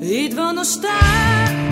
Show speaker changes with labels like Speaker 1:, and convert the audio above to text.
Speaker 1: Itt van a stár